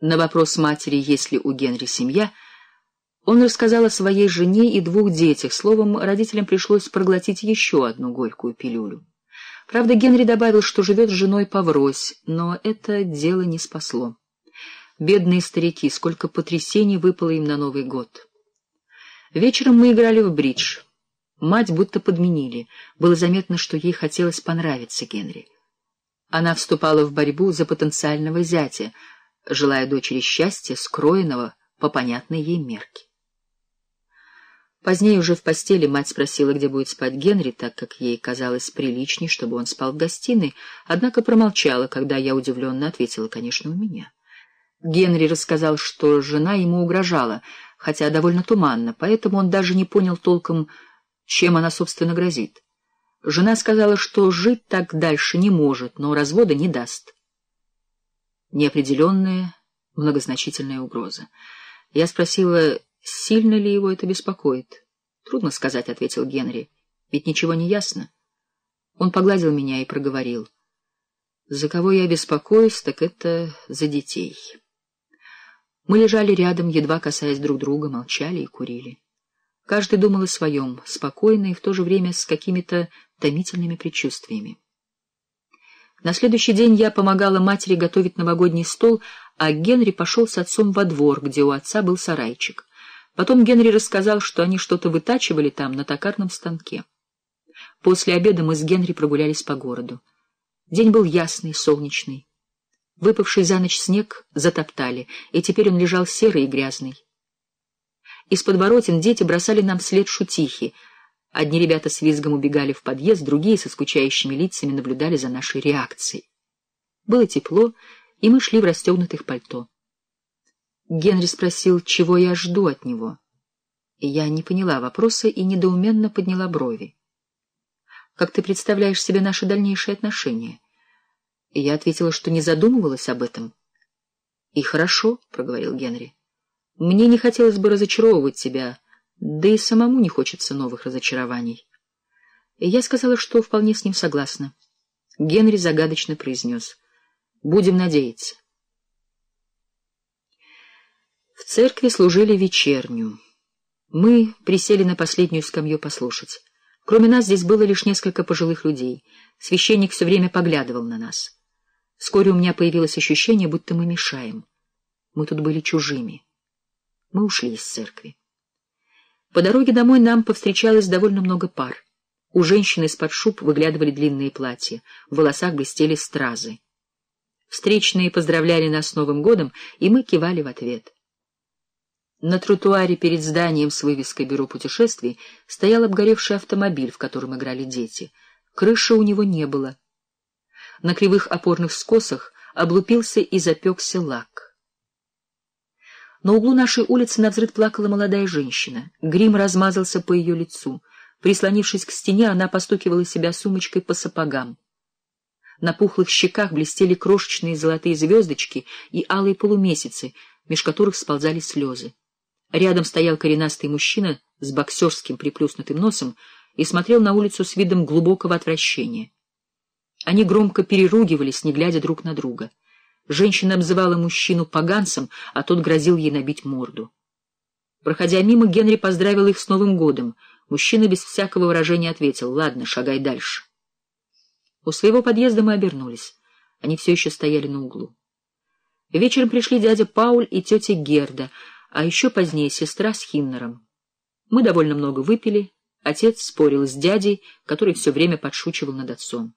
На вопрос матери, есть ли у Генри семья, он рассказал о своей жене и двух детях. Словом, родителям пришлось проглотить еще одну горькую пилюлю. Правда, Генри добавил, что живет с женой поврось, но это дело не спасло. Бедные старики, сколько потрясений выпало им на Новый год. Вечером мы играли в бридж. Мать будто подменили. Было заметно, что ей хотелось понравиться Генри. Она вступала в борьбу за потенциального зятя — желая дочери счастья, скроенного по понятной ей мерке. Позднее уже в постели мать спросила, где будет спать Генри, так как ей казалось приличней, чтобы он спал в гостиной, однако промолчала, когда я удивленно ответила, конечно, у меня. Генри рассказал, что жена ему угрожала, хотя довольно туманно, поэтому он даже не понял толком, чем она, собственно, грозит. Жена сказала, что жить так дальше не может, но развода не даст неопределенная, многозначительная угроза. Я спросила, сильно ли его это беспокоит. «Трудно сказать», — ответил Генри, — «ведь ничего не ясно». Он погладил меня и проговорил. «За кого я беспокоюсь, так это за детей». Мы лежали рядом, едва касаясь друг друга, молчали и курили. Каждый думал о своем, спокойно и в то же время с какими-то томительными предчувствиями. На следующий день я помогала матери готовить новогодний стол, а Генри пошел с отцом во двор, где у отца был сарайчик. Потом Генри рассказал, что они что-то вытачивали там, на токарном станке. После обеда мы с Генри прогулялись по городу. День был ясный, солнечный. Выпавший за ночь снег затоптали, и теперь он лежал серый и грязный. Из подворотен дети бросали нам вслед шутихи — Одни ребята с визгом убегали в подъезд, другие со скучающими лицами наблюдали за нашей реакцией. Было тепло, и мы шли в расстегнутых пальто. Генри спросил, чего я жду от него. Я не поняла вопроса и недоуменно подняла брови. «Как ты представляешь себе наши дальнейшие отношения?» Я ответила, что не задумывалась об этом. «И хорошо», — проговорил Генри. «Мне не хотелось бы разочаровывать тебя» да и самому не хочется новых разочарований. И я сказала, что вполне с ним согласна. Генри загадочно произнес. «Будем надеяться». В церкви служили вечерню. Мы присели на последнюю скамью послушать. Кроме нас здесь было лишь несколько пожилых людей. Священник все время поглядывал на нас. Вскоре у меня появилось ощущение, будто мы мешаем. Мы тут были чужими. Мы ушли из церкви. По дороге домой нам повстречалось довольно много пар. У женщины из-под шуб выглядывали длинные платья, в волосах блестели стразы. Встречные поздравляли нас с Новым годом, и мы кивали в ответ. На тротуаре перед зданием с вывеской «Бюро путешествий» стоял обгоревший автомобиль, в котором играли дети. Крыши у него не было. На кривых опорных скосах облупился и запекся лак. На углу нашей улицы навзрыд плакала молодая женщина. Грим размазался по ее лицу. Прислонившись к стене, она постукивала себя сумочкой по сапогам. На пухлых щеках блестели крошечные золотые звездочки и алые полумесяцы, меж которых сползали слезы. Рядом стоял коренастый мужчина с боксерским приплюснутым носом и смотрел на улицу с видом глубокого отвращения. Они громко переругивались, не глядя друг на друга. Женщина обзывала мужчину поганцем, а тот грозил ей набить морду. Проходя мимо, Генри поздравил их с Новым годом. Мужчина без всякого выражения ответил, «Ладно, шагай дальше». У своего подъезда мы обернулись. Они все еще стояли на углу. Вечером пришли дядя Пауль и тетя Герда, а еще позднее сестра с Хиннером. Мы довольно много выпили. Отец спорил с дядей, который все время подшучивал над отцом.